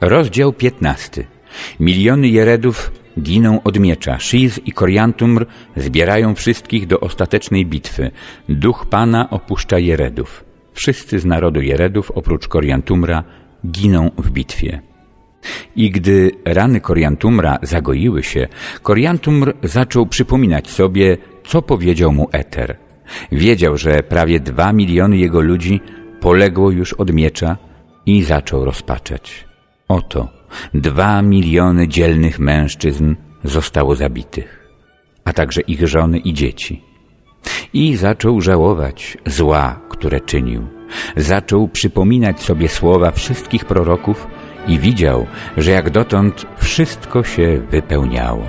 Rozdział 15. Miliony Jeredów giną od miecza. Shiz i Koriantumr zbierają wszystkich do ostatecznej bitwy. Duch Pana opuszcza Jeredów. Wszyscy z narodu Jeredów, oprócz Koriantumra, giną w bitwie. I gdy rany Koriantumra zagoiły się, Koriantumr zaczął przypominać sobie, co powiedział mu Eter. Wiedział, że prawie dwa miliony jego ludzi poległo już od miecza i zaczął rozpaczać. Oto dwa miliony dzielnych mężczyzn zostało zabitych, a także ich żony i dzieci. I zaczął żałować zła, które czynił. Zaczął przypominać sobie słowa wszystkich proroków i widział, że jak dotąd wszystko się wypełniało.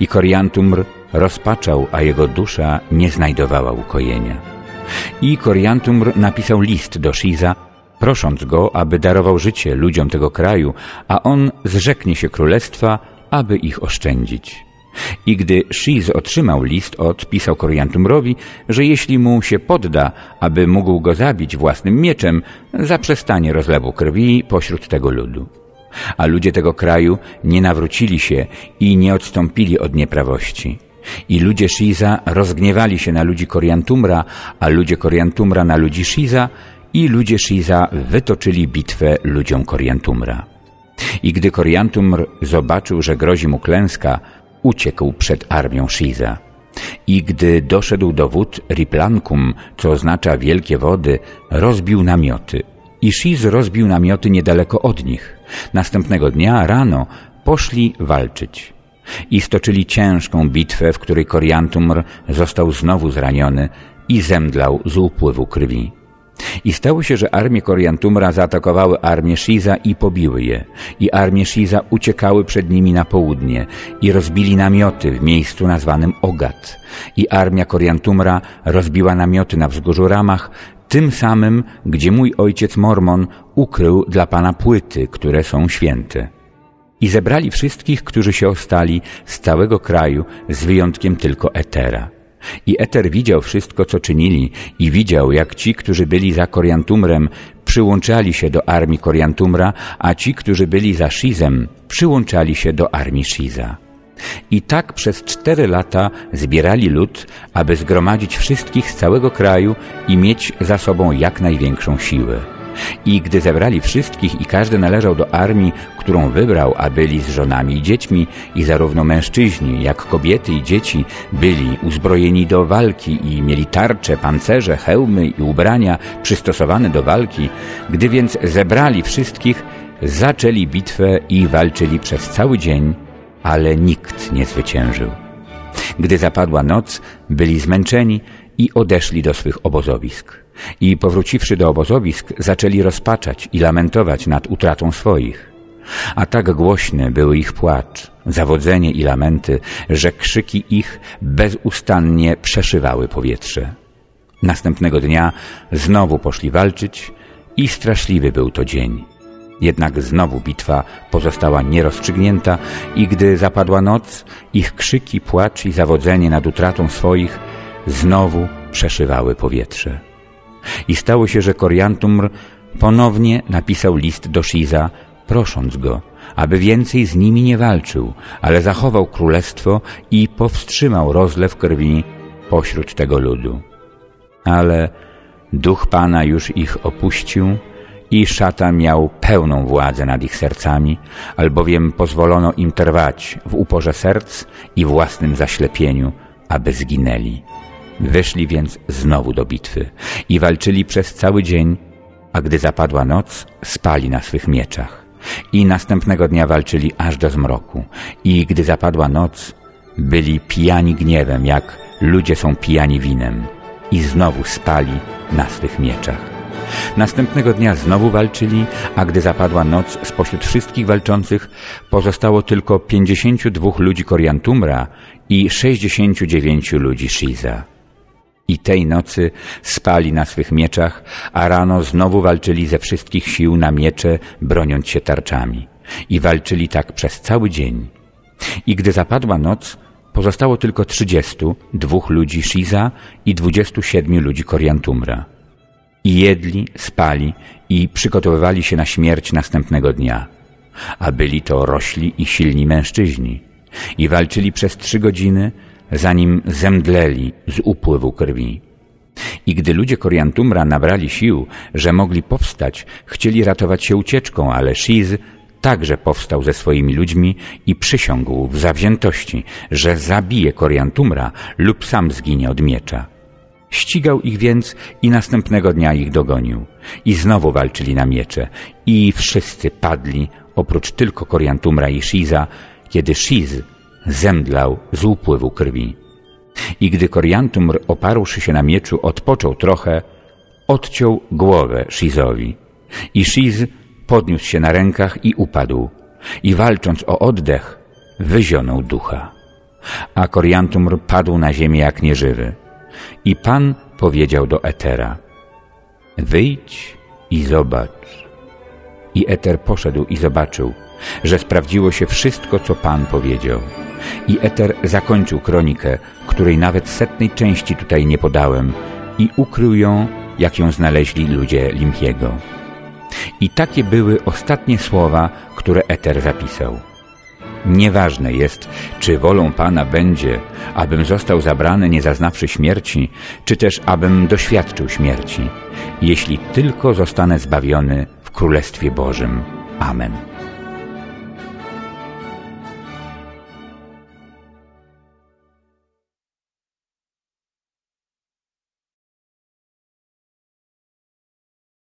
I Koriantumr rozpaczał, a jego dusza nie znajdowała ukojenia. I Koriantumr napisał list do Shiza, prosząc go, aby darował życie ludziom tego kraju, a on zrzeknie się królestwa, aby ich oszczędzić. I gdy Shiz otrzymał list, odpisał Koriantumrowi, że jeśli mu się podda, aby mógł go zabić własnym mieczem, zaprzestanie rozlewu krwi pośród tego ludu. A ludzie tego kraju nie nawrócili się i nie odstąpili od nieprawości. I ludzie Shiza rozgniewali się na ludzi Koriantumra, a ludzie Koriantumra na ludzi Shiza i ludzie Shiza wytoczyli bitwę ludziom Koriantumra. I gdy Koriantumr zobaczył, że grozi mu klęska, uciekł przed armią Shiza. I gdy doszedł do wód Riplankum, co oznacza wielkie wody, rozbił namioty. I Shiz rozbił namioty niedaleko od nich. Następnego dnia rano poszli walczyć. I stoczyli ciężką bitwę, w której Koriantumr został znowu zraniony i zemdlał z upływu krwi. I stało się, że armie Koriantumra zaatakowały armię Shiza i pobiły je. I armie Shiza uciekały przed nimi na południe i rozbili namioty w miejscu nazwanym Ogat. I armia Koriantumra rozbiła namioty na wzgórzu Ramach, tym samym, gdzie mój ojciec Mormon ukrył dla Pana płyty, które są święte. I zebrali wszystkich, którzy się ostali z całego kraju, z wyjątkiem tylko Etera. I Eter widział wszystko, co czynili i widział, jak ci, którzy byli za Koriantumrem, przyłączali się do armii Koriantumra, a ci, którzy byli za Shizem, przyłączali się do armii Shiza. I tak przez cztery lata zbierali lud, aby zgromadzić wszystkich z całego kraju i mieć za sobą jak największą siłę. I gdy zebrali wszystkich i każdy należał do armii, którą wybrał, a byli z żonami i dziećmi, i zarówno mężczyźni, jak kobiety i dzieci byli uzbrojeni do walki i mieli tarcze, pancerze, hełmy i ubrania przystosowane do walki, gdy więc zebrali wszystkich, zaczęli bitwę i walczyli przez cały dzień, ale nikt nie zwyciężył. Gdy zapadła noc, byli zmęczeni i odeszli do swych obozowisk. I powróciwszy do obozowisk, zaczęli rozpaczać i lamentować nad utratą swoich. A tak głośny były ich płacz, zawodzenie i lamenty, że krzyki ich bezustannie przeszywały powietrze. Następnego dnia znowu poszli walczyć i straszliwy był to dzień. Jednak znowu bitwa pozostała nierozstrzygnięta i gdy zapadła noc, ich krzyki, płacz i zawodzenie nad utratą swoich znowu przeszywały powietrze. I stało się, że Koriantumr ponownie napisał list do Shiza, prosząc go, aby więcej z nimi nie walczył, ale zachował królestwo i powstrzymał rozlew krwi pośród tego ludu. Ale duch Pana już ich opuścił i szatan miał pełną władzę nad ich sercami, albowiem pozwolono im trwać w uporze serc i własnym zaślepieniu, aby zginęli. Wyszli więc znowu do bitwy i walczyli przez cały dzień, a gdy zapadła noc, spali na swych mieczach. I następnego dnia walczyli aż do zmroku. I gdy zapadła noc, byli pijani gniewem, jak ludzie są pijani winem. I znowu spali na swych mieczach. Następnego dnia znowu walczyli, a gdy zapadła noc, spośród wszystkich walczących pozostało tylko pięćdziesięciu dwóch ludzi Koriantumra i sześćdziesięciu dziewięciu ludzi Shiza. I tej nocy spali na swych mieczach, a rano znowu walczyli ze wszystkich sił na miecze, broniąc się tarczami. I walczyli tak przez cały dzień. I gdy zapadła noc, pozostało tylko trzydziestu, dwóch ludzi Shiza i dwudziestu siedmiu ludzi Koriantumra. I jedli, spali i przygotowywali się na śmierć następnego dnia. a byli to rośli i silni mężczyźni. I walczyli przez trzy godziny, zanim zemdleli z upływu krwi. I gdy ludzie Koriantumra nabrali sił, że mogli powstać, chcieli ratować się ucieczką, ale Shiz także powstał ze swoimi ludźmi i przysiągł w zawziętości, że zabije Koriantumra lub sam zginie od miecza. Ścigał ich więc i następnego dnia ich dogonił. I znowu walczyli na miecze. I wszyscy padli, oprócz tylko Koriantumra i Shiza, kiedy Shiz zemdlał z upływu krwi. I gdy Koriantumr, oparłszy się na mieczu, odpoczął trochę, odciął głowę Shizowi. I Shiz podniósł się na rękach i upadł. I walcząc o oddech, wyzionął ducha. A Koriantumr padł na ziemię jak nieżywy. I Pan powiedział do Etera, wyjdź i zobacz. I Eter poszedł i zobaczył, że sprawdziło się wszystko, co Pan powiedział. I Eter zakończył kronikę, której nawet setnej części tutaj nie podałem i ukrył ją, jak ją znaleźli ludzie Limpiego. I takie były ostatnie słowa, które Eter zapisał. Nieważne jest, czy wolą Pana będzie, abym został zabrany nie zaznawszy śmierci, czy też abym doświadczył śmierci, jeśli tylko zostanę zbawiony w Królestwie Bożym. Amen.